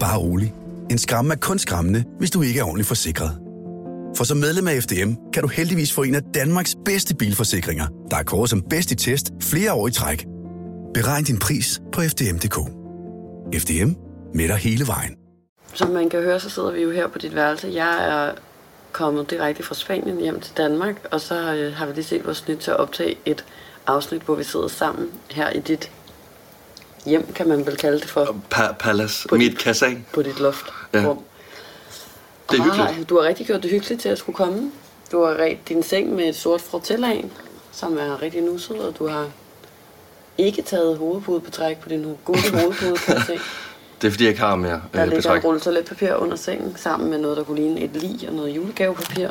Bare rolig. En skræmme er kun skræmmende, hvis du ikke er ordentligt forsikret. For som medlem af FDM kan du heldigvis få en af Danmarks bedste bilforsikringer, der er kåret som bedst i test flere år i træk. Beregn din pris på FDM.dk. FDM med dig hele vejen. Som man kan høre, så sidder vi jo her på dit værelse. Jeg er kommet direkte fra Spanien hjem til Danmark, og så øh, har vi lige set vores nyt til at optage et afsnit, hvor vi sidder sammen her i dit hjem, kan man vel kalde det for, Pa- Palace. På Mit dit- på dit loft. Ja. Rum. Det er hyggeligt. Du har rigtig gjort det hyggeligt til at skulle komme. Du har ret din seng med et sort fratellan, som er rigtig nusset, og du har ikke taget hovedpudebetræk på din gule hovedpude, kan jeg se. Det er fordi, jeg ikke har mere Der øh, ligger betræk. en rulle toiletpapir under sengen, sammen med noget, der kunne ligne et lig og noget julegavepapir.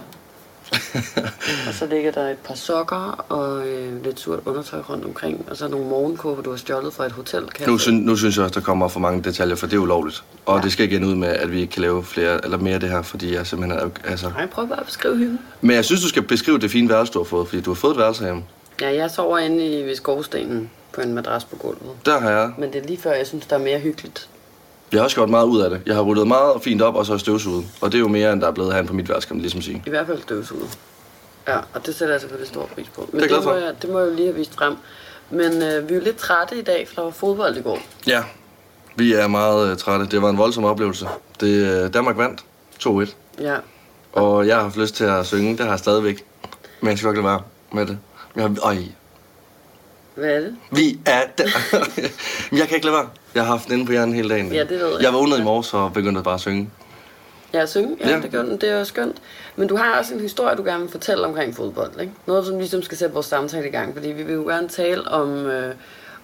og så ligger der et par sokker og øh, lidt surt undertøj rundt omkring, og så nogle morgenkåber, du har stjålet fra et hotel. Nu, synes, nu synes jeg også, der kommer for mange detaljer, for det er ulovligt. Og Ja. det skal ikke ende ud med, at vi ikke kan lave flere eller mere af det her, fordi jeg simpelthen er... Altså... Nej, prøv bare at beskrive hyggen. Men jeg synes, du skal beskrive det fine værelse, du har fået, fordi du har fået et værelse hjemme. Ja, jeg sover inde i ved skovstenen på en madras på gulvet. Der har jeg. Men det er lige før, jeg synes, der er mere hyggeligt. Jeg har også gjort meget ud af det. Jeg har ryddet meget fint op, og så har støvsuget. Og det er jo mere, end der er blevet herinde på mit værelse, kan man ligesom sige. I hvert fald støvsuget. Ja, og det sætter jeg selvfølgelig stor pris på. Men Det er glad må jeg, det må jeg jo lige have vist frem. Men øh, vi er jo lidt trætte i dag, for der var fodbold i går. Ja, vi er meget uh, trætte. Det var en voldsom oplevelse. Det, uh, Danmark vandt 2-1. Ja, Og jeg har haft lyst til at synge. Det har jeg stadigvæk. Men jeg skal godt lade være med det. Jeg har, øj, hvad er det? vi er der. Jeg kan ikke lade være. Jeg har haft den inde på hjernen hele dagen. Ja, det ved jeg. Jeg vågnede i morges og begyndte bare at synge. Ja, at synge. Ja, Ja. ja. Det, gør, den. det er jo skønt. Men du har også en historie, du gerne vil fortælle omkring fodbold, ikke? Noget, som ligesom skal sætte vores samtale i gang, fordi vi vil jo gerne tale om, øh,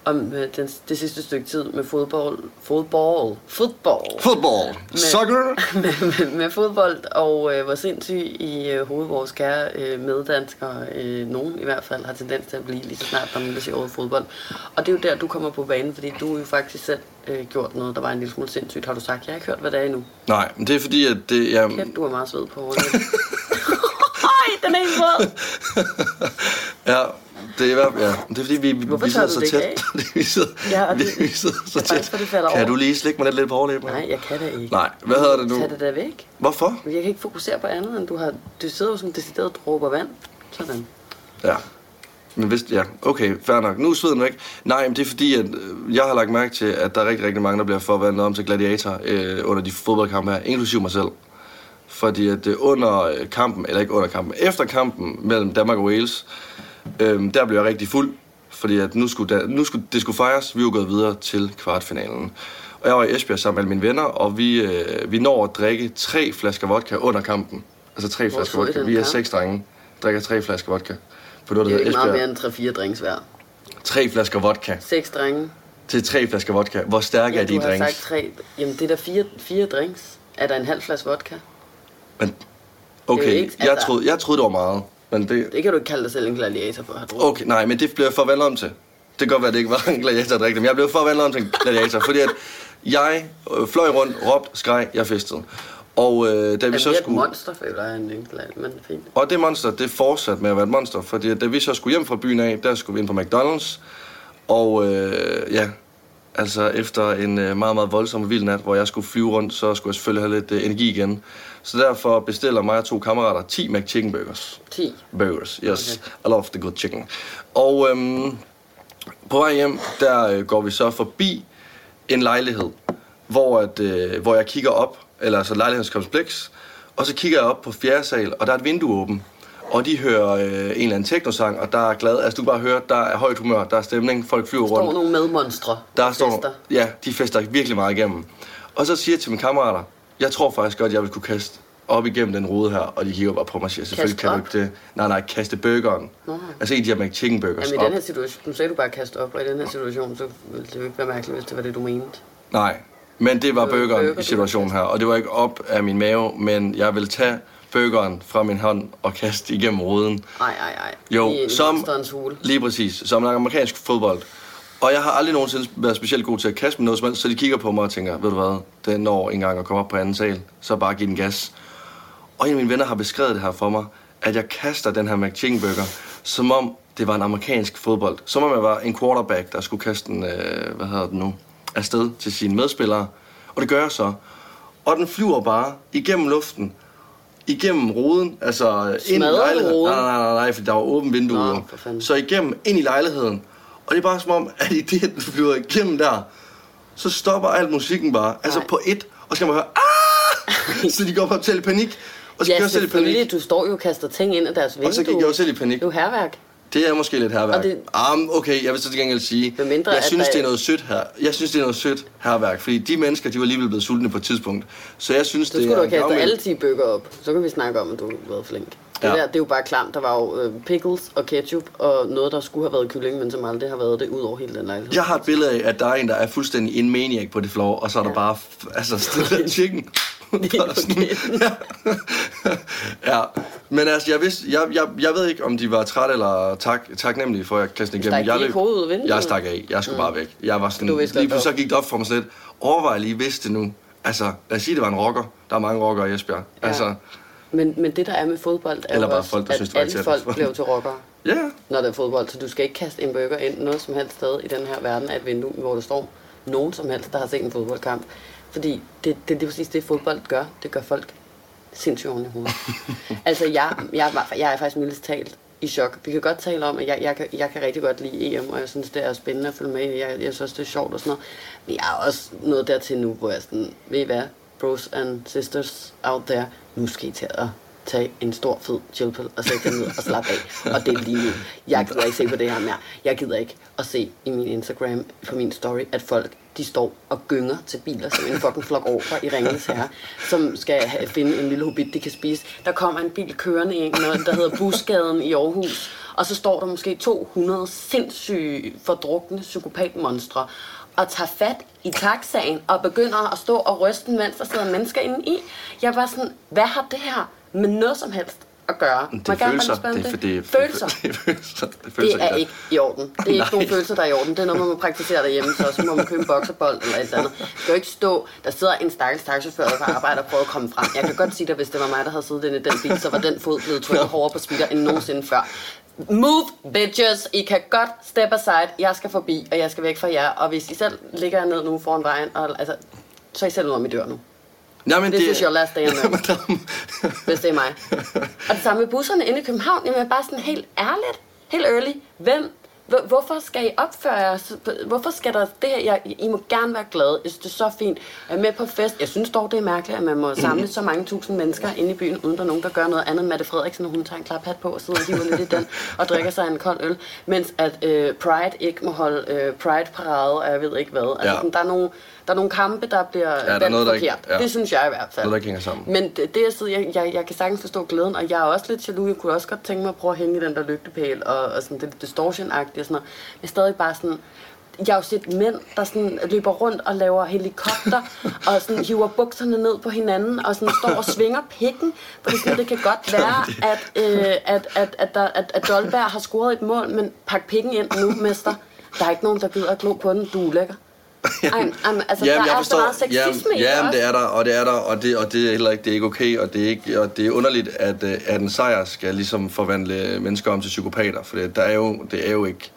om øh, den, det sidste stykke tid med fodbold. Fodbold. Fodbold. Football. Soccer. med, med, med fodbold, og øh, hvor sindssyg i øh, hovedet vores kære øh, meddanskere, øh, nogen i hvert fald, har tendens til at blive lige så snart der nogen, der siger ordet fodbold. Og det er jo der, du kommer på banen, fordi du jo faktisk selv øh, gjort noget, der var en lille smule sindssygt, har du sagt. Jeg har ikke hørt, hvad det er endnu. Nej, men det er fordi, at det... Jeg, Kæft, du har meget sved på håret. Ej, den er helt våd. ja, det er, i hvert fald- ja, det er fordi, vi, vi, Hvorfor vi sidder så tæt. ikke vi sidder, Ja, og det- vi sidder så faktisk, tæt. for det falder Kan over. du lige slikke mig lidt, lidt på overlæben? Nej, jeg kan det ikke. Nej, hvad hedder det nu? Tag det der væk. Hvorfor? Jeg kan ikke fokusere på andet, end du har... Du sidder jo som decideret dråber vand. Sådan. Ja. Men hvis, ja, okay, fair nok. Nu er sveden væk. Nej, men det er fordi, at øh, jeg har lagt mærke til, at der er rigtig, rigtig mange, der bliver forvandlet om til gladiator øh, under de fodboldkampe her, inklusive mig selv. Fordi at øh, under øh, kampen, eller ikke under kampen, efter kampen mellem Danmark og Wales, øh, der blev jeg rigtig fuld, fordi at nu skulle, der, nu skulle det skulle fejres. Vi var gået videre til kvartfinalen. Og jeg var i Esbjerg sammen med alle mine venner, og vi, øh, vi når at drikke tre flasker vodka under kampen. Altså tre Hvor flasker vodka. Vi er seks drenge, drikker tre flasker vodka. På noget, Det er der ikke meget Esbjerg. mere end 3-4 drinks hver. Tre flasker vodka Seks drenge. til tre flasker vodka. Hvor stærke Ja, er de drinks? sagt tre. Jamen, det er da fire, fire drinks. Er der en halv flaske vodka? Men, okay, ikke- jeg, altså- troede, jeg troede, det var meget. Men det, Det kan du ikke kalde dig selv en gladiator for at have drukket. okay, nej, men det blev jeg forvandlet om til. Det kan godt være, at det ikke var en gladiator, der men jeg blev forvandlet om til en gladiator, fordi at jeg øh, fløj rundt, råbte, skreg, jeg festede. Og øh, da vi Jamen, så er et skulle... monster, føler jeg, en en glad, men fint. Og det monster, det fortsatte med at være et monster, fordi da vi så skulle hjem fra byen af, der skulle vi ind på McDonald's. Og øh, ja, altså efter en øh, meget, meget voldsom og vild nat, hvor jeg skulle flyve rundt, så skulle jeg selvfølgelig have lidt øh, energi igen. Så derfor bestiller mig og to kammerater 10 McChicken Burgers. 10. Burgers, yes. I love the good chicken. Og øhm, på vej hjem, der øh, går vi så forbi en lejlighed, hvor, at, øh, hvor jeg kigger op, eller altså lejlighedskompleks, og så kigger jeg op på fjerde sal, og der er et vindue åbent. Og de hører øh, en eller anden teknosang, og der er glad. Altså, du kan bare høre, der er højt humør, der er stemning, folk flyver Står rundt. nogle medmonstre. Der står, fester. ja, de fester virkelig meget igennem. Og så siger jeg til mine kammerater, jeg tror faktisk godt, jeg vil kunne kaste op igennem den rude her, og de kigger bare på mig og siger, selvfølgelig kan du ikke det. Nej, nej, kaste burgeren. Nå. Altså en af de her McChicken burgers Jamen, i den her situation, nu sagde du bare kaste op, og i den her situation, så ville det jo ikke være mærkeligt, hvis det var det, du mente. Nej, men det var burgeren burger, i situationen her, og det var ikke op af min mave, men jeg vil tage burgeren fra min hånd og kaste igennem ruden. Ej, ej, ej. Jo, I som, hule. lige præcis, som en amerikansk fodbold. Og jeg har aldrig nogensinde været specielt god til at kaste med noget som helst, så de kigger på mig og tænker, ved du hvad, det når engang at komme op på anden sal, så bare giv den gas. Og en af mine venner har beskrevet det her for mig, at jeg kaster den her McChicken burger, som om det var en amerikansk fodbold. Som om jeg var en quarterback, der skulle kaste den, øh, hvad hedder det nu, afsted til sine medspillere. Og det gør jeg så. Og den flyver bare igennem luften, igennem ruden, altså ind i lejligheden. ruden? Nej, nej, nej, nej, for der var åbent vindue. Nå, så igennem, ind i lejligheden. Og det er bare som om, at i det, den flyver igennem der, så stopper alt musikken bare. Altså Nej. på et, og så skal man høre, ah! så de går på til panik. Og så Ja, gik jeg selv i panik. Du står jo og kaster ting ind af deres vindue. Og så gik jeg jo selv i panik. Det er jo herværk. Det er måske lidt herværk. Og det- Um, okay, jeg vil så til gengæld sige, mindre, jeg synes, der- det er noget sødt her. Jeg synes, det er noget sødt herværk, fordi de mennesker, de var alligevel blevet sultne på et tidspunkt. Så jeg synes, Så det skulle er du have kastet alle 10 bøger op. Så kan vi snakke om, at du har været flink. Det, Ja. der, det er jo bare klamt. Der var jo øh, pickles og ketchup og noget, der skulle have været kylling, men som aldrig har været det ud over hele den lejlighed. Jeg har et billede af, at der er en, der er fuldstændig en maniac på det floor, og så er der bare, altså, sådan chicken. Bare sådan- ja. Men altså, jeg, vidste, jeg, jeg, jeg ved ikke, om de var trætte eller tak, taknemmelige for, at jeg kastede igennem. Jeg ikke hovedet vinduet? Jeg stak af. Jeg skulle mm. bare væk. Jeg var sådan, lige pludselig så gik det op for mig sådan lidt. Overvej lige, hvis det nu. Altså, lad os sige, det var en rocker. Der er mange rockere i Esbjerg. Ja. Altså, Men, men det, der er med fodbold, er Eller bare også, folk, der at synes, alle folk bliver jo til rockere, ja. når der er fodbold. Så du skal ikke kaste en burger ind noget som helst sted i den her verden af et vindue, hvor der står nogen som helst, der har set en fodboldkamp. Fordi det, det, det er præcis det, fodbold gør. Det gør folk sindssygt oven i hovedet. altså, jeg, jeg, jeg er faktisk mildest talt i chok. Vi kan godt tale om, at jeg, jeg, kan, jeg kan rigtig godt lide EM, og jeg synes, det er spændende at følge med. i. Jeg, jeg synes, det er sjovt og sådan noget. Men jeg er også nået dertil nu, hvor jeg sådan, ved I hvad, bros and sisters out there, nu skal I til at tage en stor fed chillpill og sætte ned og slappe af. Og det er lige nu. Jeg gider ikke se på det her mere. Jeg gider ikke at se i min Instagram, på min story, at folk de står og gynger til biler som en fucking flok over i Ringens Herre, som skal have, finde en lille hobbit, de kan spise. Der kommer en bil kørende ind, noget, der hedder Busgaden i Aarhus, og så står der måske 200 sindssyge, fordrukne psykopatmonstre, og tager fat i taxaen og begynder at stå og ryste, den, mens der sidder mennesker inde i. Jeg var sådan, hvad har det her med noget som helst at gøre? Det er følelser. Det det følelser. Det er følelser. Det er, følelser, Det er der- ikke i orden. Det er ikke nogen følelser, der er i orden. Det er noget, man må praktisere derhjemme, så, så må man købe en bokserbold eller et eller andet. Det jo ikke stå, der sidder en stakkels taxachauffør der på arbejde og prøver at komme frem. Jeg kan godt sige dig, hvis det var mig, der havde siddet inde i den bil, så var den fod blevet trykket hårdere på speeder end nogensinde før. Move, bitches! I kan godt step aside. Jeg skal forbi, og jeg skal væk fra jer. Og hvis I selv ligger jer ned nu foran vejen, og, altså, så er I selv ud om I dør nu. Nej, men This is your last day on earth. Hvis det er mig. Og det samme med busserne inde i København. Jamen jeg er bare sådan helt ærligt, helt early. Hvem, hvorfor skal I opføre jer? Hvorfor skal der det her? Jeg, I må gerne være glade. Jeg synes, det er så fint. Jeg er med på fest. Jeg synes dog, det er mærkeligt, at man må samle så mange tusind mennesker inde i byen, uden der er nogen, der gør noget andet. Mette Frederiksen, hun tager en klaphat på og sidder og hiver lidt i den og drikker sig en kold øl. Mens at øh, Pride ikke må holde øh, Pride-parade, og jeg ved ikke hvad. Altså, Ja. sådan, der, er nogle, der er nogle kampe, der bliver der er noget, der ikke- forkert. ja. Det synes jeg i hvert fald. Noget, der hænger sammen. Men det, det jeg, sidder, jeg, jeg, jeg kan sagtens forstå glæden, og jeg er også lidt jaloux. Jeg kunne også godt tænke mig at prøve at hænge i den der lygtepæl, og, og sådan, det lidt distortion-agtigt og sådan noget. Men stadig bare sådan... Jeg har jo set mænd, der sådan løber rundt og laver helikopter, og sådan hiver bukserne ned på hinanden, og sådan står og svinger pikken. Fordi sådan, det kan godt være, at, øh, at, at, at, der, at, at Dolberg har scoret et mål, men pak pikken ind nu, mester. Der er ikke nogen, der gider at glo på den. Du er lækker. Ej, altså, Jamen, der jeg er forstår, meget sexisme jamen, i det jamen, det er der, og det er der, og det, og det er heller ikke, det er ikke okay, og det er, ikke, og det er underligt, at, øh, at en sejr skal ligesom forvandle mennesker om til psykopater, for det, der er jo, det er jo ikke...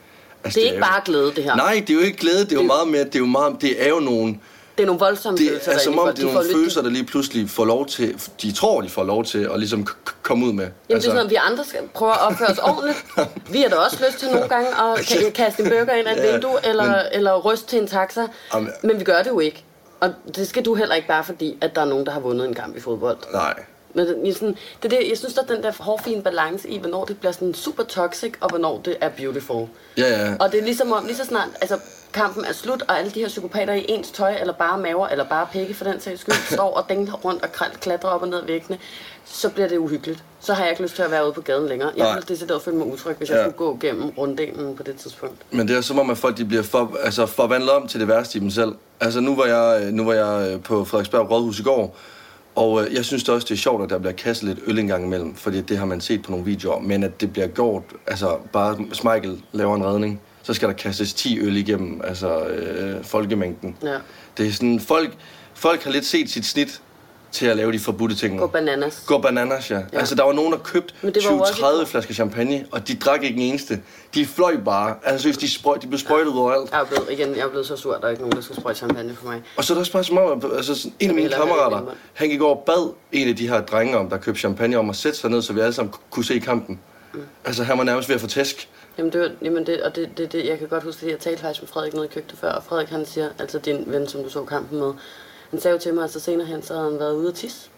Altså, Det er ikke bare glæde, det her. Nej, det er jo ikke glæde, det er jo Det- meget mere, det er jo meget, det er jo nogle... Det er nogle voldsomme Det følelser, er som om, det er De nogle følelser, der lige pludselig får lov til, de tror, de får lov til at ligesom komme ud med. Jamen, det er sådan, at vi andre skal prøve at opføre os ordentligt. Vi har da også lyst til nogle gange at ka- kaste en burger ind ad et Ja, vindue, eller, men- eller ryste til en taxa. Jamen- Men vi gør det jo ikke. Og det skal du heller ikke bare fordi, at der er nogen, der har vundet en kamp i fodbold. Nej. Men det, er sådan, det det, jeg synes, der er den der hårfine balance i, hvornår det bliver sådan super toxic, og hvornår det er beautiful. Ja, ja. Og det er ligesom om, lige så snart altså, kampen er slut, og alle de her psykopater i ens tøj, eller bare maver, eller bare pikke for den sags skyld, står og dingler rundt og klatrer op og ned ad væggene, så bliver det uhyggeligt. Så har jeg ikke lyst til at være ude på gaden længere. Jeg ville decideret føle mig utryg, hvis jeg Ja. skulle gå gennem runddelen på det tidspunkt. Men det er som om, at folk de bliver for, altså forvandlet om til det værste i dem selv. Altså nu var jeg, nu var jeg øh, på Frederiksberg Rådhus i går, og øh, jeg synes det også, det er sjovt, at der bliver kastet lidt øl en gang imellem, fordi det har man set på nogle videoer, men at det bliver gjort, altså bare Michael laver en redning, så skal der kastes 10 øl igennem, altså øh, folkemængden. Ja. Det er sådan, folk, folk har lidt set sit snit, til at lave de forbudte ting. Gå bananas. Gå bananas, ja. ja. Altså, der var nogen, der købte Men det var jo også 20-30 et- flasker champagne, og de drak ikke en eneste. De fløj bare. Altså, seriøst, de, sprøj, de blev sprøjtet overalt. Jeg er blevet, igen, jeg er blevet så sur, at der er ikke nogen, der skal sprøjte champagne for mig. Og så er det også bare som om, at altså, sådan, en af mine kammerater, han gik over og bad en af de her drenge om, der købte champagne om at sætte sig ned, så vi alle sammen kunne se kampen. Mm. Altså, han var nærmest ved at få tæsk. Jamen, det, var, jamen det, og det, det, det, jeg kan godt huske, fordi jeg talte faktisk med Frederik nede i køkkenet før, og Frederik han siger, altså din ven, som du så kampen med, han sagde jo til mig, at så senere hen, så havde han været ude at tisse.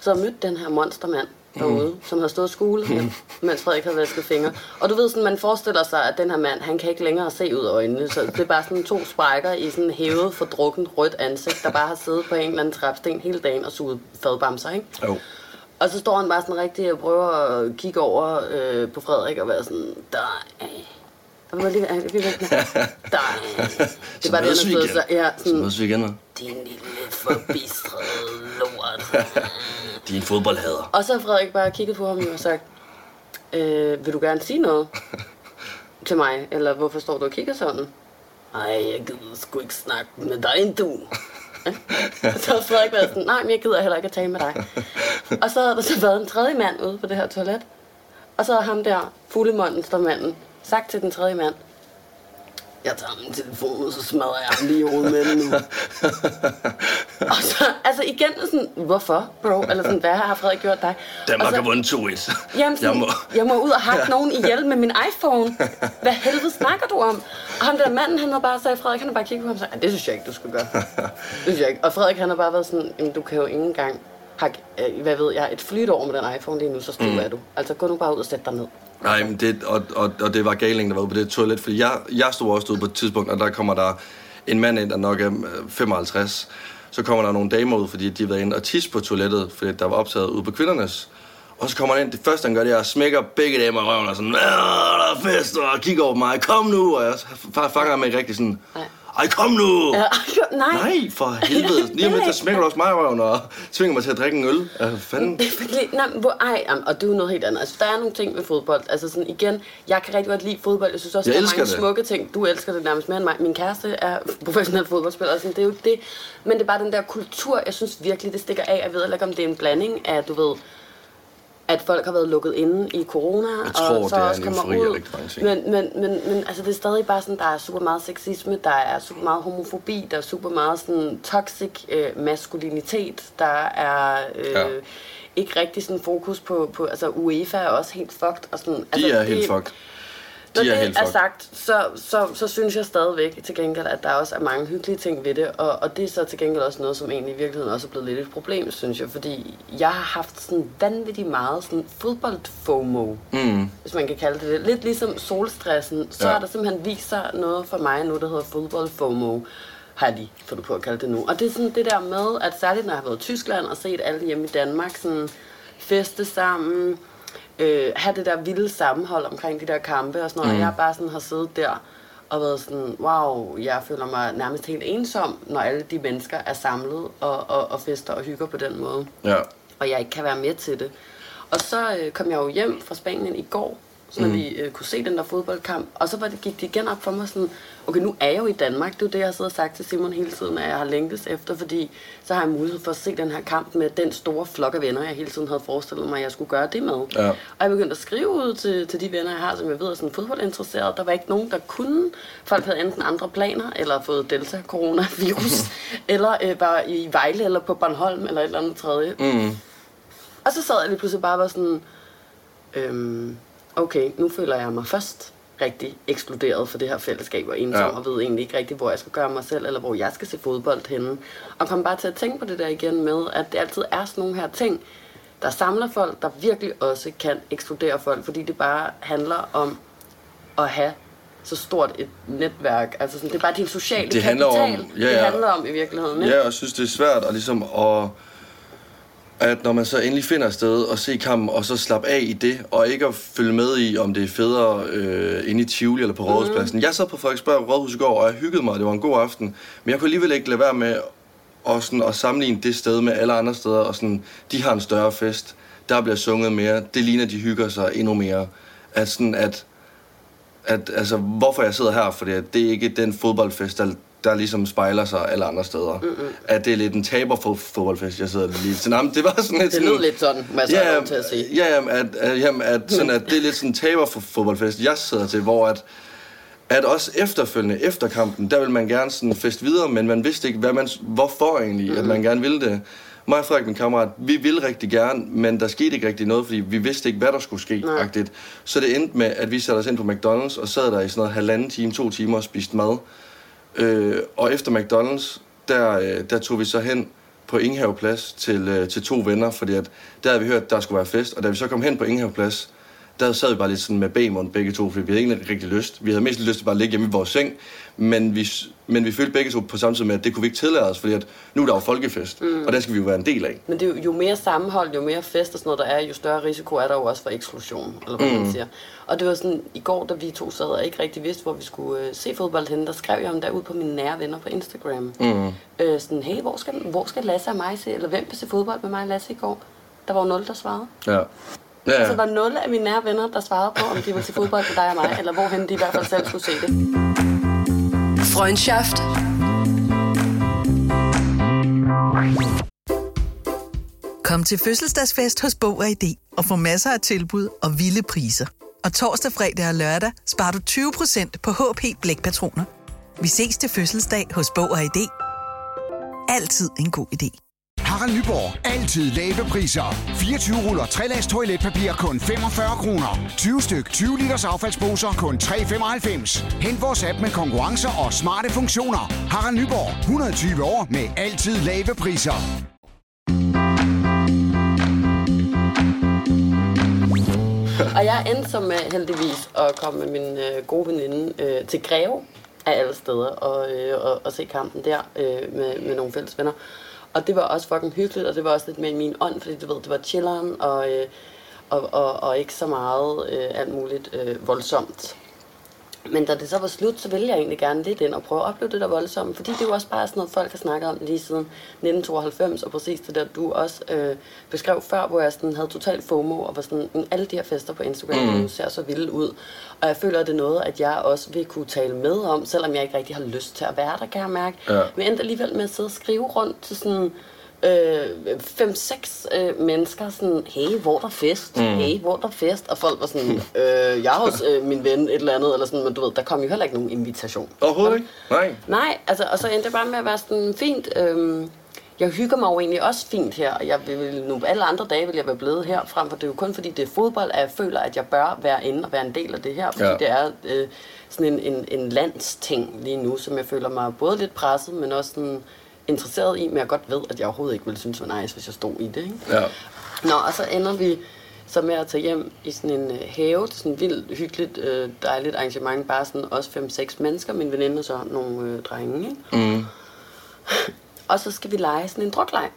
Så jeg mødt den her monstermand derude, mm. som havde stået og skulet hjem, mens Frederik havde vasket fingre. Og du ved sådan, man forestiller sig, at den her mand, han kan ikke længere se ud af øjnene, så det er bare sådan to sprækker i sådan hævet, fordrukken, rødt ansigt, der bare har siddet på en eller anden trapsten hele dagen og suget fadbamser, ikke? Jo. Og så står han bare sådan rigtig og prøver at kigge over øh, på Frederik og være sådan, der og var lige, lige, lige, der Det var det, han havde så, ja, Så sådan, mødes vi igen? Din lille forbistrede lort. Din fodboldhader. Og så har Frederik bare kigget på ham og sagt, øh, vil du gerne sige noget til mig? Eller hvorfor står du og kigger sådan? Ej, jeg gider sgu ikke snakke med dig, du. så har Frederik været sådan, nej, men jeg gider heller ikke at tale med dig. Og så har der så været en tredje mand ude på det her toilet. Og så har ham der, fuglemonstermanden, sagt til den tredje mand, jeg tager min telefon, og så smadrer jeg ham lige i hovedet med den nu. og så, altså igen, sådan, hvorfor, bro? Eller sådan, hvad har Frederik gjort dig? Danmark så- har vundet 2-1. Jamen, sådan, Jeg må... jeg må ud og hakke nogen ihjel med min iPhone. Hvad helvede snakker du om? Og ham der manden, han har bare sagt, Frederik, han har bare kigget på ham og sagt, "Ej, det synes jeg ikke, du skulle gøre. Det synes jeg ikke. Og Frederik, han har bare været sådan, Jamen, du kan jo ikke engang hakke, øh, hvad ved jeg, et flyt over med den iPhone lige nu, så stiv mm. er du. Altså, gå nu bare ud og sæt dig ned. Nej, men det, og, og, og det var galingen, der var ude på det toilet, fordi jeg, jeg stod også ude på et tidspunkt, og der kommer der en mand ind, der nok er øh, 55. Så kommer der nogle damer ud, fordi de har været inde og tisse på toilettet, fordi der var optaget ude på kvindernes. Og så kommer han ind, det første han gør, det er at smækker begge damer i røven og sådan, der er fest, og kigger over på mig, kom nu, og jeg fanger ham ikke rigtig sådan, Nej ej kom nu! Ja, nej. Nej, for helvede. Lige om lidt, der smækker du også mig røven og tvinger mig til at drikke en øl. Altså, fanden. Det er fordi, nej, hvor, ej, og det er jo noget helt andet. Altså, der er nogle ting med fodbold. Altså sådan igen, jeg kan rigtig godt lide fodbold. Jeg synes også, Jeg der er mange det. smukke ting. Du elsker det nærmest mere end mig. Min kæreste er professionel fodboldspiller, sådan, det er jo det. Men det er bare den der kultur, jeg synes virkelig, det stikker af. Jeg ved ikke, om det er en blanding af, du ved, at folk har været lukket inde i corona, Jeg tror, og så det også kommer ud. Men, men, men, men altså, det er stadig bare sådan, der er super meget sexisme, der er super meget homofobi, der er super meget sådan toxic øh, maskulinitet, der er øh, Ja. ikke rigtig sådan fokus på, på, altså UEFA er også helt fucked. Og sådan, De altså, er det- helt fucked. Når De er det er sagt, så, så, så synes jeg stadigvæk til gengæld, at der også er mange hyggelige ting ved det, og, og det er så til gengæld også noget, som egentlig i virkeligheden også er blevet lidt et problem, synes jeg, fordi jeg har haft sådan vanvittigt meget sådan fodbold-FOMO, Mm. hvis man kan kalde det det. Lidt ligesom solstressen, så ja. er der simpelthen vist sig noget for mig nu, der hedder fodbold-FOMO, har jeg lige fundet på at kalde det nu. Og det er sådan det der med, at særligt når jeg har været i Tyskland og set alle hjemme i Danmark sådan feste sammen, øh, have det der vilde sammenhold omkring de der kampe og sådan noget. Mm. Og jeg bare sådan har siddet der og været sådan, wow, jeg føler mig nærmest helt ensom, når alle de mennesker er samlet og, og, og fester og hygger på den måde Ja. og jeg ikke kan være med til det. Og så øh, kom jeg jo hjem fra Spanien i går, så når mm. vi øh, kunne se den der fodboldkamp, og så var det, gik det igen op for mig sådan, okay, nu er jeg jo i Danmark, det er jo det, jeg har siddet og sagt til Simon hele tiden, at jeg har længtes efter, fordi så har jeg mulighed for at se den her kamp med den store flok af venner, jeg hele tiden havde forestillet mig, at jeg skulle gøre det med. Ja. Og jeg begyndte at skrive ud til, til de venner, jeg har, som jeg ved er sådan fodboldinteresserede. Der var ikke nogen, der kunne. Folk havde enten andre planer, eller fået delta-coronavirus, eller øh, var i Vejle, eller på Bornholm, eller et eller andet tredje. Mm. Og så sad jeg lige pludselig bare og var sådan, øhm, okay, nu føler jeg mig først rigtig ekskluderet for det her fællesskab og ensom, Ja. ja. og ved egentlig ikke rigtig, hvor jeg skal gøre mig selv, eller hvor jeg skal se fodbold henne. Og kom bare til at tænke på det der igen med, at det altid er sådan nogle her ting, der samler folk, der virkelig også kan ekskludere folk, fordi det bare handler om at have så stort et netværk. Altså sådan, det er bare din sociale Det handler om- kapital, ja, det ja. handler om i virkeligheden. Ikke? Ja, og jeg synes, det er svært at ligesom at at når man så endelig finder et sted og se kampen, og så slappe af i det, og ikke at følge med i, om det er federe øh, inde i Tivoli eller på Rådhuspladsen. Jeg sad på Frederiksberg Rådhus i går, og jeg hyggede mig, og det var en god aften. Men jeg kunne alligevel ikke lade være med at, sådan, at sammenligne det sted med alle andre steder, og sådan, de har en større fest, der bliver sunget mere, det ligner, de hygger sig endnu mere. At sådan, at, at altså, hvorfor jeg sidder her, fordi at det er ikke den fodboldfest, der, der ligesom spejler sig alle andre steder. Mm-hmm. At det er lidt en taber for fodboldfest, jeg sidder lige til. Jamen, det var sådan lidt Det lød lidt sådan, hvad så ja, til at sige. Ja, jamen, at, at, jamen, at, sådan, at det er lidt sådan en taber for fodboldfest, jeg sidder til, hvor at, at også efterfølgende, efter kampen, der vil man gerne sådan fest videre, men man vidste ikke, hvad man, hvorfor egentlig, mm. at man gerne ville det. Mig og Frederik, min kammerat, vi ville rigtig gerne, men der skete ikke rigtig noget, fordi vi vidste ikke, hvad der skulle ske. Agtigt. Så det endte med, at vi satte os ind på McDonald's og sad der i sådan noget halvanden time, to timer og spiste mad. Øh, og efter McDonald's, der, øh, der tog vi så hen på Ingehaveplads til, øh, til to venner, fordi at der havde vi hørt, at der skulle være fest. Og da vi så kom hen på Ingehaveplads, der sad vi bare lidt sådan med bagmund begge to, fordi vi havde egentlig ikke rigtig lyst. Vi havde mest lyst til bare at ligge hjemme i vores seng, men vi, men vi følte begge to på samme tid med, at det kunne vi ikke tillade os, fordi at nu er der jo folkefest, mm. og den skal vi jo være en del af. Men det er jo, jo mere sammenhold, jo mere fest og sådan noget der er, jo større risiko er der jo også for eksklusion, eller hvad mm. man siger. Og det var sådan, i går, da vi to sad og ikke rigtig vidste, hvor vi skulle øh, se fodbold henne, der skrev jeg om der ud på mine nære venner på Instagram. Mm. Øh, sådan, hey, hvor skal, hvor skal Lasse og mig se, eller hvem vil se fodbold med mig og Lasse i går? Der var jo nul, der svarede. Ja. Ja, Så der var nul af mine nære venner, der svarede på, om de ville se fodbold med dig og mig, eller hvorhen de i hvert fald selv skulle se det. Freundschaft. Kom til fødselsdagsfest hos Bog og ID og få masser af tilbud og vilde priser. Og torsdag, fredag og lørdag sparer du 20% på HP Blækpatroner. Vi ses til fødselsdag hos Bog og ID. Altid en god idé. Harald Nyborg. Altid lave priser. 24 ruller 3 lags toiletpapir kun 45 kroner. 20 styk 20 liters affaldsposer kun 3,95. Hent vores app med konkurrencer og smarte funktioner. Harald Nyborg. 120 år med altid lave priser. Og jeg endte som øh, heldigvis at komme med min øh, gode veninde øh, til Greve af alle steder og, øh, og, og se kampen der øh, med, med nogle fælles venner. Og det var også fucking hyggeligt, og det var også lidt med i min ånd, fordi du ved, det var chilleren og, øh, og, og, og ikke så meget øh, alt muligt øh, voldsomt. Men da det så var slut, så ville jeg egentlig gerne lidt ind og prøve at opleve det der voldsomme. Fordi det er jo også bare sådan noget, folk har snakket om lige siden 1992, og præcis det der, du også øh, beskrev før, hvor jeg sådan havde totalt FOMO, og var sådan, "Mm, alle de her fester på Instagram mm. nu ser så vilde ud. Og jeg føler, at det er noget, at jeg også vil kunne tale med om, selvom jeg ikke rigtig har lyst til at være der, kan jeg mærke. Ja. Men endte alligevel med at sidde og skrive rundt til sådan øh, fem-seks øh, mennesker sådan, hey, hvor er der fest? Mm. Hey, hvor er der fest? Og folk var sådan, øh, jeg er hos øh, min ven, et eller andet, eller sådan, men du ved, der kom jo heller ikke nogen invitation. Overhovedet ikke? Nej. Nej, altså, og så endte det bare med at være sådan fint. Øhm, jeg hygger mig jo egentlig også fint her, og jeg vil, nu alle andre dage vil jeg være blevet her, frem for det er jo kun fordi det er fodbold, at jeg føler, at jeg bør være inde og være en del af det her, fordi ja. det er øh, sådan en, en, en landsting lige nu, som jeg føler mig både lidt presset, men også sådan interesseret i, men jeg godt ved, at jeg overhovedet ikke ville synes var nice, hvis jeg stod i det. Ikke? Ja. Nå, og så ender vi så med at tage hjem i sådan en øh, have, til sådan en vildt hyggeligt, øh, dejligt arrangement, bare sådan også 5-6 mennesker, min veninde og så nogle øh, drenge, ikke? Mm. Og så skal vi lege sådan en drukleg.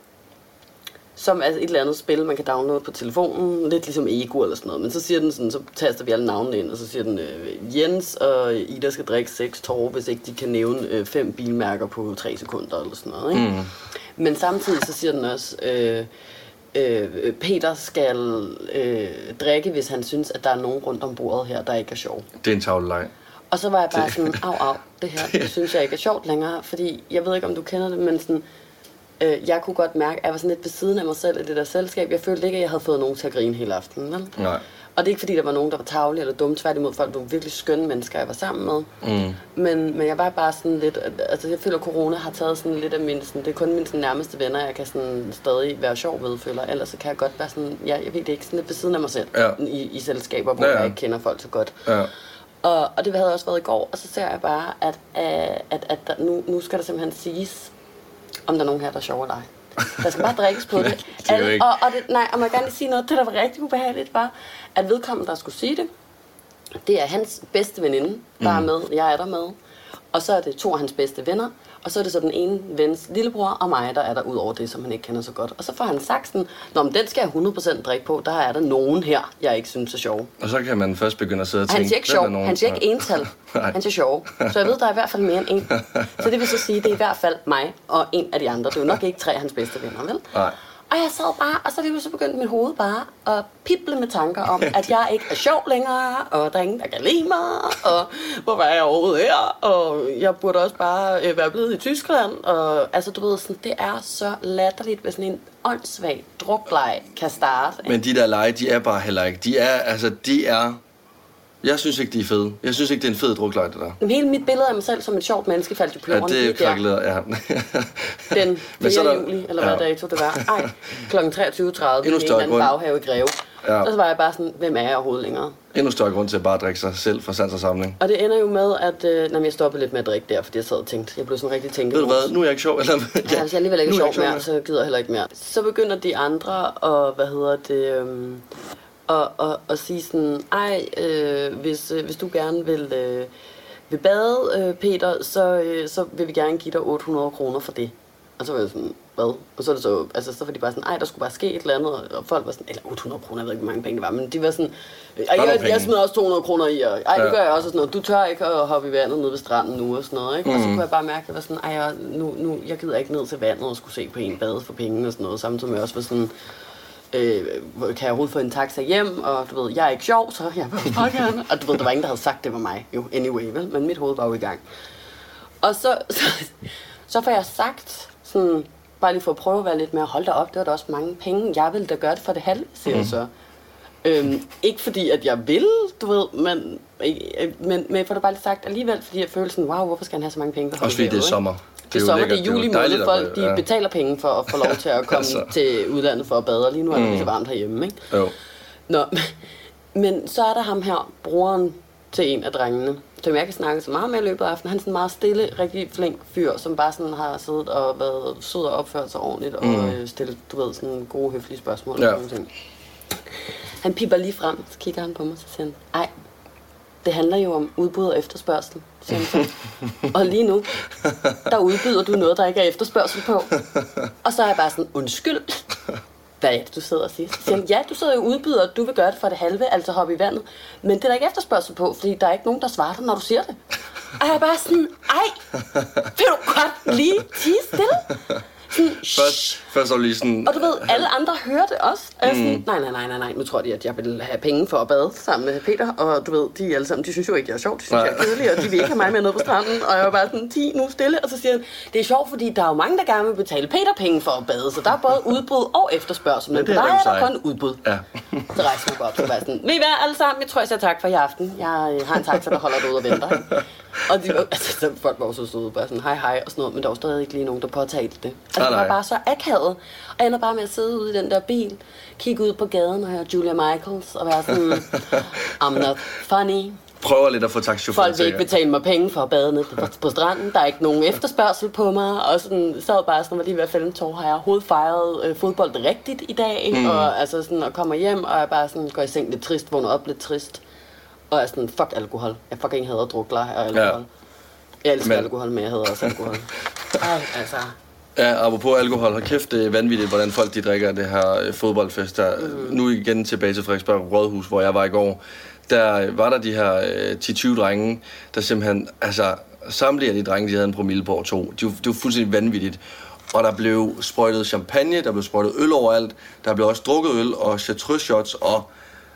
Som er et eller andet spil, man kan downloade på telefonen. Lidt ligesom Ego eller sådan noget. Men så siger den sådan, så taster vi alle navnene ind, og så siger den, øh, Jens og Ida skal drikke seks tårer, hvis ikke de kan nævne øh, fem bilmærker på tre sekunder eller sådan noget. Ikke? Mm. Men samtidig så siger den også, øh, øh, Peter skal øh, drikke, hvis han synes, at der er nogen rundt om bordet her, der ikke er sjov. Det er en tavleleg. Og så var jeg bare sådan, au, au, det her, det synes jeg ikke er sjovt længere, fordi jeg ved ikke, om du kender det, men sådan, øh, jeg kunne godt mærke, at jeg var sådan lidt ved siden af mig selv i det der selskab. Jeg følte ikke, at jeg havde fået nogen til at grine hele aftenen, vel? Nej. Og det er ikke fordi, der var nogen, der var tavlige eller dumme, tværtimod folk, der var virkelig skønne mennesker, jeg var sammen med. Mm. Men, men jeg var bare sådan lidt, altså jeg føler, at corona har taget sådan lidt af min, sådan, det er kun mine sådan, nærmeste venner, jeg kan sådan stadig være sjov ved, føler. Ellers så kan jeg godt være sådan, ja, jeg ved det ikke, sådan lidt ved siden af mig selv Ja. i, i selskaber, hvor Ja, ja, ja. jeg ikke kender folk så godt. Ja. Og, og det havde også været i går, og så ser jeg bare, at, at, at, at der, nu, nu skal der simpelthen siges, om der er nogen her, der er sjov eller ej. Der skal bare drikkes på det. ikke- Og, og, det, nej, og man kan gerne lige sige noget, det der var rigtig ubehageligt, var, at vedkommende, der skulle sige det, det er hans bedste veninde, der er med, jeg er der med. Og så er det to af hans bedste venner, og så er det så den ene vens lillebror og mig, der er der ud over det, som han ikke kender så godt. Og så får han sådan, Nå, men den skal jeg 100% drikke på, der er der nogen her, jeg ikke synes er sjov. Og så kan man først begynde at sidde og Han tænke... siger ikke sjov, nogen? han siger ikke ental, han siger sjov. Så jeg ved, der er i hvert fald mere end en. Så det vil så sige, det er i hvert fald mig og en af de andre. Det er jo nok ikke tre af hans bedste venner, vel? Nej. Og jeg sad bare, og så lige så begyndte mit hoved bare at pible med tanker om, at jeg ikke er sjov længere, og der er ingen, der kan lide mig, og hvor er jeg overhovedet her, og jeg burde også bare øh, være blevet i Tyskland, og altså du ved, sådan, det er så latterligt, hvis sådan en åndssvag drukleg kan starte. Men de der lege, de er bare heller ikke. De er, altså, de er... Jeg synes ikke, de er fede. Jeg synes ikke, det er en fed druklej, det der. Jamen, hele mit billede af mig selv som et sjovt menneske faldt jo på Ja, jorden. det er krakkeleder, ja. Den Men så 4. er der- juli, eller hvad ja. dato det var. Ej, kl. 23.30 i en eller anden baghave i Greve. Ja. Og så var jeg bare sådan, hvem er jeg overhovedet længere? Endnu større grund til at bare drikke sig selv fra sans og samling. Og det ender jo med, at øh, når jeg stoppede lidt med at drikke der, fordi jeg sad og tænkte, jeg blev sådan rigtig tænkt. Ved du hvad, nu er jeg ikke sjov. Eller, Ja, hvis jeg alligevel ikke er sjov mere, så gider jeg heller ikke mere. Så begynder de andre at, hvad hedder det, øhm, at, at, at sige sådan, ej, øh, hvis, øh, hvis du gerne vil, øh, vil bade, øh, Peter, så, øh, så vil vi gerne give dig 800 kroner for det. Og så var jeg sådan, hvad? Og så er det så, altså så var de bare sådan, ej, der skulle bare ske et eller andet, og folk var sådan, eller 800 kroner, jeg ved ikke, hvor mange penge det var, men de var sådan, ej, jeg, penge. jeg smider også 200 kroner i, og ej, det gør jeg også, og sådan noget. Du tør ikke at hoppe i vandet nede ved stranden nu, og sådan noget, ikke? Og Mhm. så kunne jeg bare mærke, at jeg var sådan, ej, jeg, nu, nu, jeg gider ikke ned til vandet og skulle se på en bade for penge og sådan noget, samtidig med jeg også var sådan, øh, kan jeg overhovedet få en taxa hjem, og du ved, jeg er ikke sjov, så jeg bare gerne. Og du ved, der var ingen, der havde sagt, det var mig, jo, anyway, vel? Men mit hoved var jo i gang. Og så, så, så får jeg sagt, sådan, bare lige for at prøve at være lidt mere, hold da op, det var da også mange penge, jeg ville da gøre det for det halve, siger jeg så. Øhm, ikke fordi, at jeg vil, du ved, men, øh, men, men får det bare lige sagt alligevel, fordi jeg føler sådan, wow, hvorfor skal han have så mange penge? Også fordi det er ikke? Sommer. Det er sommer, det er juli måned, folk de ja. betaler penge for at få lov til at komme Altså. til udlandet for at bade, lige nu er det mm. så varmt herhjemme, ikke? Jo. Nå, men så er der ham her, broren til en af drengene, som jeg kan snakke så meget med i løbet af aftenen. Han er sådan en meget stille, rigtig flink fyr, som bare sådan har siddet og været sød og opført sig ordentligt, og øh, stillet, du ved, sådan gode, høflige spørgsmål. Ja. Og sådan ting. Han piper lige frem, så kigger han på mig, så siger han, ej, det handler jo om udbud og efterspørgsel, siger han så. Og lige nu, der udbyder du noget, der ikke er efterspørgsel på. Og så er jeg bare sådan, undskyld, hvad er det, du sidder og siger? Så siger han, ja, du sidder jo og udbyder, og du vil gøre det for det halve, altså hoppe i vandet. Men det er der ikke efterspørgsel på, fordi der er ikke nogen, der svarer dig, når du siger det. Og jeg er bare sådan, ej, vil du godt lige tige stille? Sådan, Først, først var lige sådan... og du ved, alle andre hører det også. Og er sådan, nej, nej, nej, nej, nej, nu tror de, at jeg vil have penge for at bade sammen med Peter. Og du ved, de alle sammen, de synes jo ikke, jeg er sjov. De synes, jeg er Nej. kedelig, og de vil ikke have mig med ned på stranden. Og jeg var bare sådan, ti nu stille. Og så siger han, det er sjovt, fordi der er jo mange, der gerne vil betale Peter penge for at bade. Så der er både udbud og efterspørgsel. Men det for er er der kun udbud. Ja. Så rejser jeg mig godt og var sådan, vil I være alle sammen? Jeg tror, jeg siger tak for i aften. Jeg øh, har en taxa, der holder derude og venter. Og de var, altså, så folk var jo så søde, bare sådan, hej hej og sådan noget, men der var stadig ikke lige nogen, der påtalte det. Altså, Nej, det var bare så akavet. Og jeg ender bare med at sidde ude i den der bil, kigge ud på gaden og høre Julia Michaels, og være sådan, I'm not funny. Prøver lidt at få taxichaufføren Folk vil ikke betale mig penge for at bade ned på, på stranden. Der er ikke nogen efterspørgsel på mig. Og sådan, sad bare sådan, var lige ved at fælde en tår. Har jeg overhovedet fejret øh, fodbold rigtigt i dag? Mm. Og, altså sådan, og kommer hjem, og jeg bare sådan, går i seng lidt trist, vågner op lidt trist. Og er sådan, fuck alkohol. Jeg fucking hader drukler og alkohol. Ja. Jeg elsker Men- alkohol, men jeg hader også alkohol. Ej, altså. Ja, apropos alkohol, hold kæft, det er vanvittigt, hvordan folk de drikker det her øh, fodboldfest. Der, mm. Nu igen tilbage til Frederiksberg Rådhus, hvor jeg var i går. Der var der de her øh, 10-20 drenge, der simpelthen, altså samtlige af de drenge, de havde en promille på over to. Det var, det var fuldstændig vanvittigt. Og der blev sprøjtet champagne, der blev sprøjtet øl overalt, der blev også drukket øl og chartreuse shots, og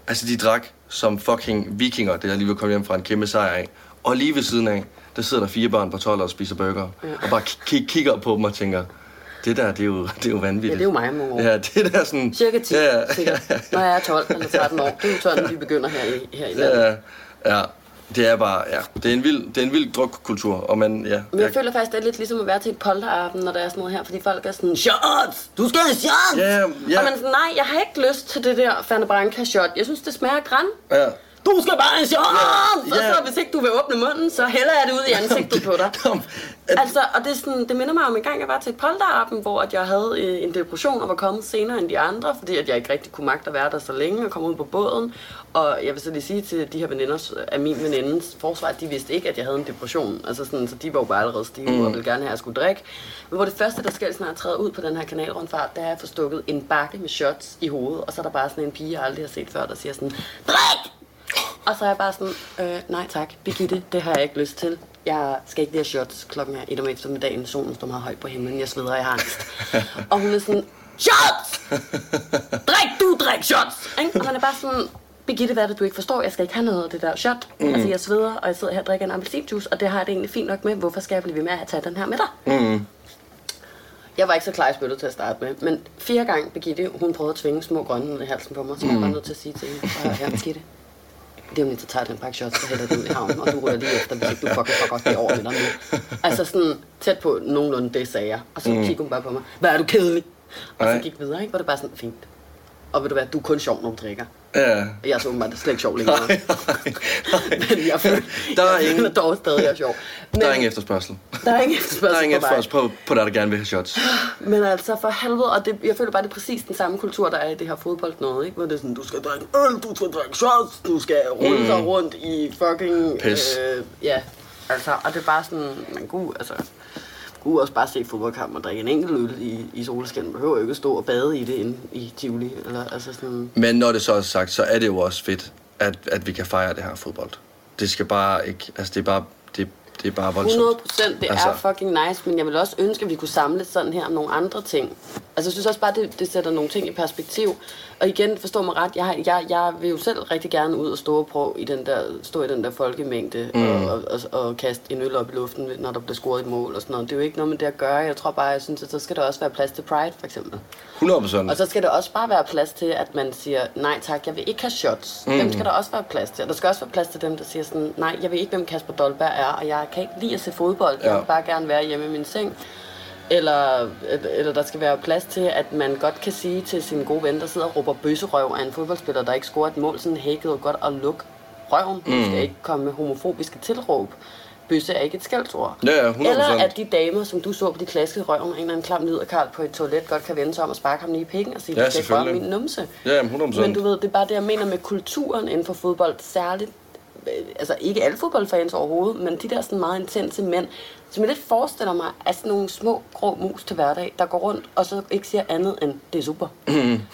altså de drak som fucking vikinger, det der lige vil komme hjem fra en kæmpe sejr af. Og lige ved siden af, der sidder der fire børn på 12 og spiser burger, og bare k- kigger på dem og tænker, det der, det er jo, det er jo vanvittigt. Ja, det er jo mig om nogle år. Ja, det der sådan... Cirka 10, ja, ja, ja, sikkert. Når jeg er 12 eller 13 år. Det er jo sådan, vi begynder her i, her i landet. ja, ja, det er bare, ja, det er en vild, det er en vild drukkultur, og man, ja, Men jeg føler faktisk, det er lidt ligesom at være til et polterarben, når der er sådan noget her, fordi folk er sådan, shots! Du skal have shots! Ja, ja. Og man er sådan, nej, jeg har ikke lyst til det der Fanta Branca shot. Jeg synes, det smager græn. ja. Du skal bare have shots! Ja, Og så hvis ikke du vil åbne munden, så hælder jeg det ud i ansigtet på dig. Altså, og det, er sådan, det minder mig om en gang, jeg var til et polterappen, hvor at jeg havde øh, en depression og var kommet senere end de andre, fordi at jeg ikke rigtig kunne magte at være der så længe og komme ud på båden. Og jeg vil så lige sige til de her veninder af min venindens forsvar, at de vidste ikke, at jeg havde en depression. Altså sådan, så de var jo bare allerede stive mm. og ville gerne have, at jeg skulle drikke. Men hvor det første, der sker, snart træder ud på den her kanalrundfart, der er at få stukket en bakke med shots i hovedet, og så er der bare sådan en pige, jeg aldrig har set før, der siger sådan, drik! Og så er jeg bare sådan, øh, nej tak, Birgitte, det har jeg ikke lyst til. Jeg skal ikke lige have shots klokken er et om eftermiddagen. Solen står meget højt på himlen, jeg sveder, jeg har angst. og hun er sådan, shots! Drik, du drik shots! Og man er bare sådan, Birgitte, hvad er det, du ikke forstår? Jeg skal ikke have noget af det der shot. Mm. Altså, jeg sveder, og jeg sidder her og drikker en appelsinjuice, og det har jeg det egentlig fint nok med. Hvorfor skal jeg blive ved med at tage den her med dig? Mm. Jeg var ikke så klar i spyttet til at starte med, men fire gange Birgitte, hun prøvede at tvinge små grønne ned i halsen på mig, så jeg var nødt til at sige til hende, "Prøv at høre, Birgitte, det er jo lidt, så tager den pakke shots, så hælder du ud i havnen, og du rører lige efter, hvis ikke du fucking får godt det over med dig nu. Altså sådan tæt på nogenlunde det sagde jeg. Og så mm. kiggede hun bare på mig, hvad er du kedelig? Og så Nej. gik vi videre, ikke? Hvor det bare sådan, fint. Og ved du hvad, du er kun sjov, når du drikker. Ja. Jeg er så åbenbart slet ikke sjov længere. Men jeg føler, Der er jeg ingen- føler dog stadig, jeg er sjov. Men, Der er ingen efterspørgsel. der er ingen efterspørgsel Der er ingen efterspørgsel på, på dig, der gerne vil have shots. Men altså for helvede, og det, jeg føler bare, det er præcis den samme kultur, der er i det her fodbold noget, ikke? Hvor det er sådan, du skal drikke øl, du skal drikke shots, du skal rulle mm. rundt i fucking... Pis. Øh, ja, altså, og det er bare sådan, man kunne, altså, kunne også bare se fodboldkamp og drikke en enkelt øl i, i solskin. Man behøver jo ikke stå og bade i det inde i Tivoli, eller altså sådan... Men når det så er sagt, så er det jo også fedt, at, at vi kan fejre det her fodbold. Det skal bare ikke... Altså, det er bare, det, det er bare voldsomt. 100 procent, det. Altså. er fucking nice, men jeg vil også ønske, at vi kunne samle sådan her om nogle andre ting. Altså, jeg synes også bare, det, det sætter nogle ting i perspektiv. Og igen, forstå mig ret, jeg, jeg, jeg vil jo selv rigtig gerne ud og stå og prøve i den der, stå i den der folkemængde mm. og, og, og, og, kaste en øl op i luften, når der bliver scoret et mål og sådan noget. Det er jo ikke noget med det at gøre. Jeg tror bare, jeg synes, at så skal der også være plads til pride, for eksempel. 100 procent. Og så skal der også bare være plads til, at man siger, nej tak, jeg vil ikke have shots. Mm. Dem skal der også være plads til. Og der skal også være plads til dem, der siger sådan, nej, jeg ved ikke, hvem Kasper Dolberg er, og jeg kan ikke lide at se fodbold. Jeg Ja. vil bare gerne være hjemme i min seng. Eller, eller der skal være plads til, at man godt kan sige til sin gode ven, der sidder og råber bøsserøv af en fodboldspiller, der ikke scorer et mål, sådan hækket og godt og luk røven. Du skal ikke komme med homofobiske tilråb. Bøsse er ikke et skældsord. Ja, ja, 100%. Eller at de damer, som du så på de klassiske røven, en eller anden klam liderkarl på et toilet, godt kan vende sig om og sparke ham lige i pikken og sige, Ja, du skal ikke røre min numse. Ja, jamen, 100%. Men du ved, det er bare det, jeg mener med kulturen inden for fodbold, særligt, øh, altså ikke alle fodboldfans overhovedet, men de der sådan meget intense mænd, som jeg lidt forestiller mig, er sådan nogle små grå mus til hverdag, der går rundt og så ikke siger andet end, det er super.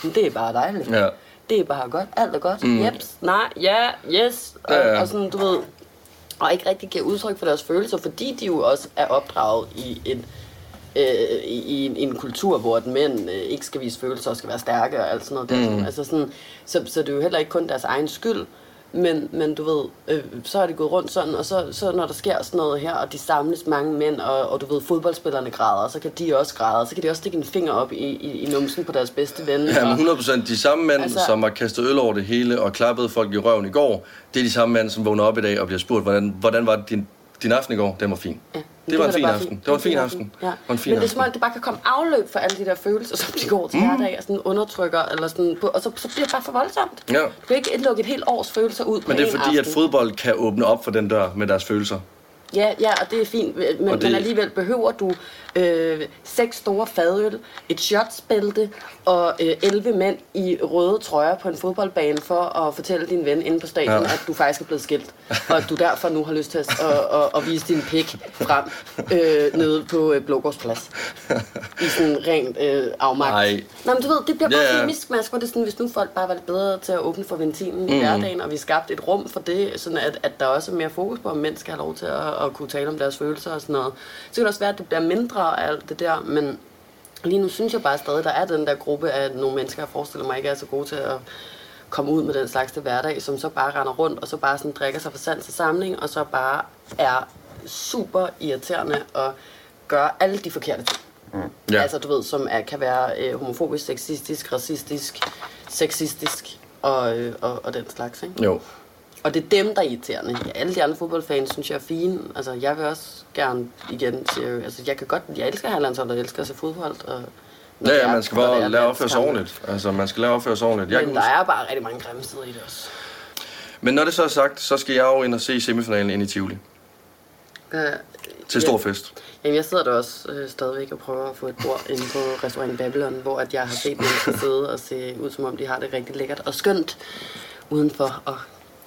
Men det er bare dejligt. Ja. Det er bare godt. Alt er godt. Mm. Jeps, nej, ja, yes. Og, Ja, ja. og sådan, du ved, og ikke rigtig giver udtryk for deres følelser, fordi de jo også er opdraget i en, øh, i, en, i en kultur, hvor at mænd øh, ikke skal vise følelser og skal være stærke og alt sådan noget. Der. Mm. Altså sådan, så, så det er jo heller ikke kun deres egen skyld, men, men du ved, øh, så er det gået rundt sådan, og så, så når der sker sådan noget her, og de samles mange mænd, og, og du ved, fodboldspillerne græder, så kan de også græde, så kan de også stikke en finger op i, i, i numsen på deres bedste ven. Jamen og, 100 procent. De samme mænd, Altså- altså... som har kastet øl over det hele og klappet folk i røven i går, det er de samme mænd, som vågner op i dag og bliver spurgt, hvordan, hvordan var din, din aften i går? Den var fin. Ja. Det var en fin aften. Det var en fin aften. Ja. En fin Men det er som om, det bare kan komme afløb for alle de der følelser, som de går til mm. hverdag og sådan undertrykker, eller sådan, og så, så bliver det bare for voldsomt. Ja. Du kan ikke lukke et helt års følelser ud Men det er fordi, at aften. fodbold kan åbne op for den dør med deres følelser. Ja, ja, og det er fint, men, det... men alligevel behøver du øh, seks store fadøl, et shotsbælte og øh, 11 mænd i røde trøjer på en fodboldbane for at fortælle din ven inde på stadion, ja. At du faktisk er blevet skilt, og at du derfor nu har lyst til at, at, at, at vise din pik frem øh, nede på øh, Blågårdsplads. I sådan rent øh, afmagt. Nej. Nå, men du ved, det bliver bare yeah. miskmask, hvor det er sådan, hvis nu folk bare var lidt bedre til at åbne for ventilen mm. i hverdagen, og vi skabte et rum for det, sådan at, at der også er mere fokus på, at mænd skal have lov til at, at kunne tale om deres følelser og sådan noget. Så kan det også være, at det bliver mindre af alt det der, men lige nu synes jeg bare stadig, der er den der gruppe af nogle mennesker, jeg forestiller mig ikke er så gode til at komme ud med den slags til hverdag, som så bare render rundt, og så bare sådan drikker sig fra sand til samling, og så bare er super irriterende og gør alle de forkerte ting. Ja. Altså, du ved, som er, kan være øh, homofobisk, sexistisk, racistisk, sexistisk og, øh, og, og den slags, ikke? Jo. Og det er dem, der er irriterende. Ja, alle de andre fodboldfans synes jeg er fine. Altså, jeg vil også gerne igen sige, altså, jeg kan godt, jeg elsker herlandshold, og jeg elsker at se fodbold. Og, Ja, ja, man skal bare at opføre sig ordentligt. Altså, man skal at opføre sig ordentligt. Jeg Men der huske- er bare rigtig mange grimme steder i det også. Men når det så er sagt, så skal jeg jo ind og se semifinalen ind i Tivoli. Øh, Til stor fest. Jamen, jeg sidder der også øh, stadigvæk og prøver at få et bord inde på restaurant Babylon, hvor at jeg har set mennesker sidde og se ud, som om de har det rigtig lækkert og skønt udenfor og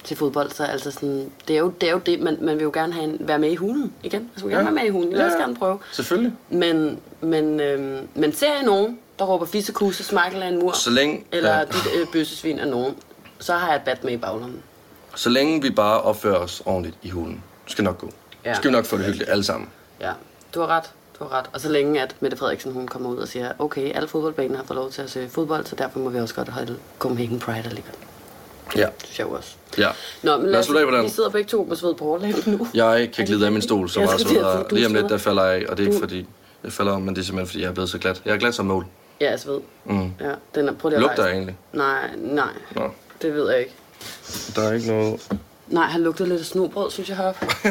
til fodbold. Så altså sådan, det er jo det, er jo det man, man vil jo gerne have en, være med i hulen igen. Altså, man vil gerne Ja. være med i hulen. Jeg vil Ja. også gerne prøve. Selvfølgelig. Men, men, øhm, men ser jeg nogen, der råber fissekuse, smakkel af en mur, Så længe, eller ja. dit øh, bøssesvin af nogen, så har jeg et bat med i baglommen. så længe vi bare opfører os ordentligt i hulen, skal nok gå. Ja. Skal vi nok få det hyggeligt alle sammen. Ja, du har ret. Du få ret. Og så længe at Mette Frederiksen hun kommer ud og siger, okay, alle fodboldbaner har fået lov til at se fodbold, så derfor må vi også godt holde Copenhagen Pride alligevel. Ja. Det synes jeg også. Ja. Nå, men Lad lad os slutte af på den. vi sidder begge to med sved på overlæben nu. Jeg kan glide af min stol så Jeg meget, så skulle til at sige, der, du lige om lidt, sveder. der falder jeg af, og det er ikke fordi, jeg falder om, men det er simpelthen, fordi jeg er blevet så glat. Jeg er glat som nål. Ja, jeg sved. Mm. Ja, den er, prøv lige at Lugter jeg egentlig? Nej, nej, Nå, det ved jeg ikke. der er ikke noget... Nej, han lugter lidt af snobrød, synes jeg heroppe.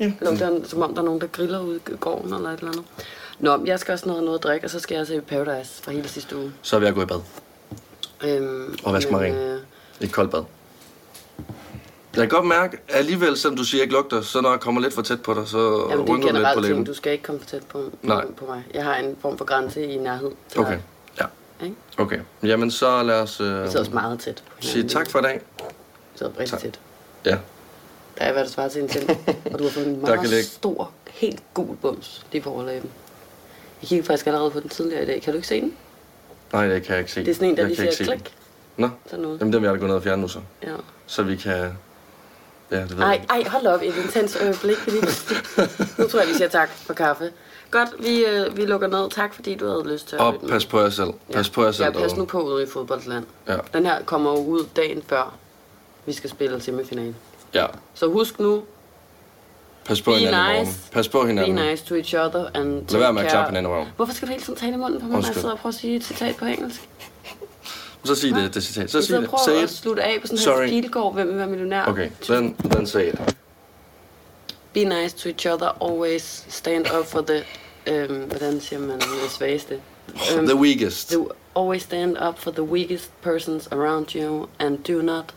ja. Lugter han, som om der er nogen, der griller ude i gården eller et eller andet. Nå, jeg skal også noget, noget at drikke, og så skal jeg se Paradise fra hele sidste uge. Så er vi at gå i bad. Øhm, Og vaske mig øh, Et koldt bad. Jeg kan godt mærke, at alligevel, selvom du siger, at jeg ikke lugter, så når jeg kommer lidt for tæt på dig, så Jamen, det er rynker du lidt på ting. læben. Du skal ikke komme for tæt på, Nej. på, mig. Jeg har en form for grænse i nærhed til Okay, dig. ja. Okay, jamen så lad os øh, Vi sidder også meget tæt sige tak for i dag. Vi sidder rigtig tæt. Ja, Der er, hvad der svarer til en tænd. og du har fået en meget ligge- stor, helt gul bums lige på overlæben. Jeg kiggede faktisk allerede på den tidligere i dag. Kan du ikke se den? nej, det kan jeg ikke se. Det er sådan en, der Jeg lige siger se klik. Nå, Sådan noget. jamen den vil jeg da gå ned og fjerne nu så. Ja. Så vi kan... Ja, det ved Ej, jeg. ej, hold op. Et intens øjeblik. Lige nu tror jeg, vi siger tak for kaffe. Godt, vi, øh, vi lukker ned. Tak, fordi du havde lyst til at Og lytte med. pas på jer selv. Pas på jer selv. Ja, pas nu på ude i fodboldland. Ja. Den her kommer jo ud dagen før, vi skal spille semifinalen. Ja, Så husk nu, pas på Be hinanden morgen. nice. Pas på be hinanden. nice to each other and Lad være med at klappe hinanden i. Hvorfor skal du hele tiden tale i munden på mig, når jeg sidder og prøver at sige et citat på engelsk? Så sig det, det citat. Så sig det. Say at it. slutte af på sådan Sorry. her Pilgaard, hvem vil være millionær. Okay, then, then say it. Be nice to each other, always stand up for the, øhm, hvordan siger man, det svageste? Øhm, The weakest. the, always stand up for the weakest persons around you and do not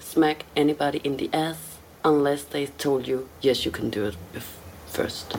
smack anybody in the ass unless they told you, yes, you can do it first.